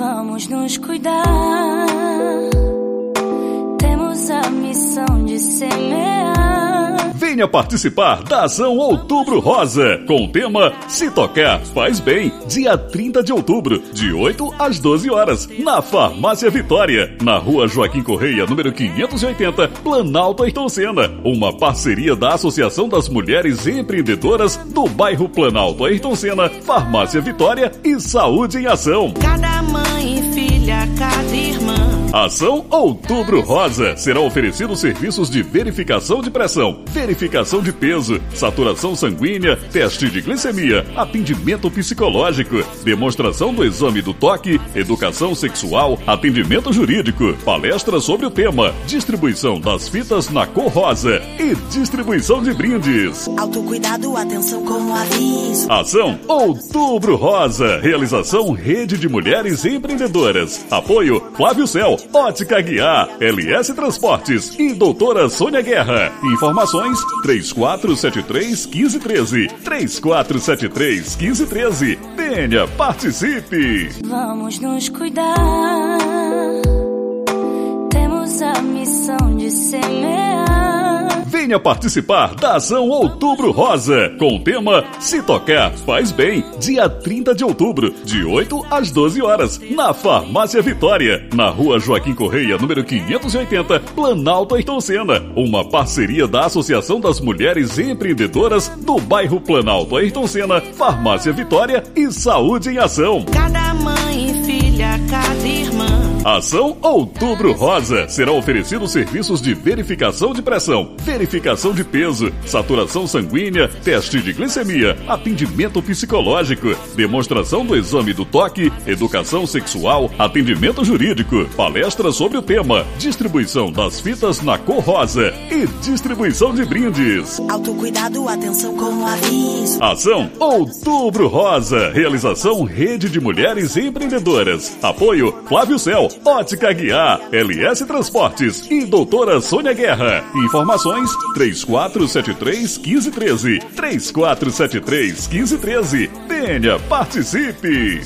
Vamos nos cuidar. Temos a missão de semear. Venha participar da ação Outubro Rosa, com o tema Se Tocar Faz Bem, dia 30 de outubro, de 8 às 12 horas, na Farmácia Vitória, na rua Joaquim Correia, número 580, Planalto Ayrton. Uma parceria da Associação das Mulheres Empreendedoras do bairro Planalto Ayrton Senna, Farmácia Vitória e Saúde em Ação. Cada mãe e filha, cada irmã. Ação Outubro Rosa. Serão oferecidos serviços de verificação de pressão, verificação de peso, saturação sanguínea, teste de glicemia, atendimento psicológico, demonstração do exame do toque, educação sexual, atendimento jurídico, palestra sobre o tema, distribuição das fitas na cor rosa e distribuição de brindes. Autocuidado, atenção com aviso. Ação Outubro Rosa. Realização Rede de Mulheres Empreendedoras. Apoio Flávio Cel, Ótica Guiar, LS Transportes e Doutora Sônia Guerra. Informações 3473 1513. 3473 1513. Venha, participe! Vamos nos cuidar. Temos a missão de semear. Venha participar da ação Outubro Rosa, com o tema Se Tocar Faz Bem, dia 30 de outubro, de 8 às 12 horas, na Farmácia Vitória, na rua Joaquim Correia, número 580, Planalto Ayrton. Uma parceria da Associação das Mulheres Empreendedoras do bairro Planalto Ayrton Senna, Farmácia Vitória e Saúde em Ação. Cada mãe filha, cada irmã. Ação Outubro Rosa. Serão oferecidos serviços de verificação de pressão, verificação de peso, saturação sanguínea, teste de glicemia, atendimento psicológico, demonstração do exame do toque, educação sexual, atendimento jurídico, palestra sobre o tema, distribuição das fitas na cor rosa e distribuição de brindes. Autocuidado, atenção com o aviso. Ação Outubro Rosa. Realização Rede de Mulheres Empreendedoras. Apoio Flávio Cel, Ótica Guiar, LS Transportes e Doutora Sônia Guerra. Informações 3473 1513. 3473 1513. Venha, participe!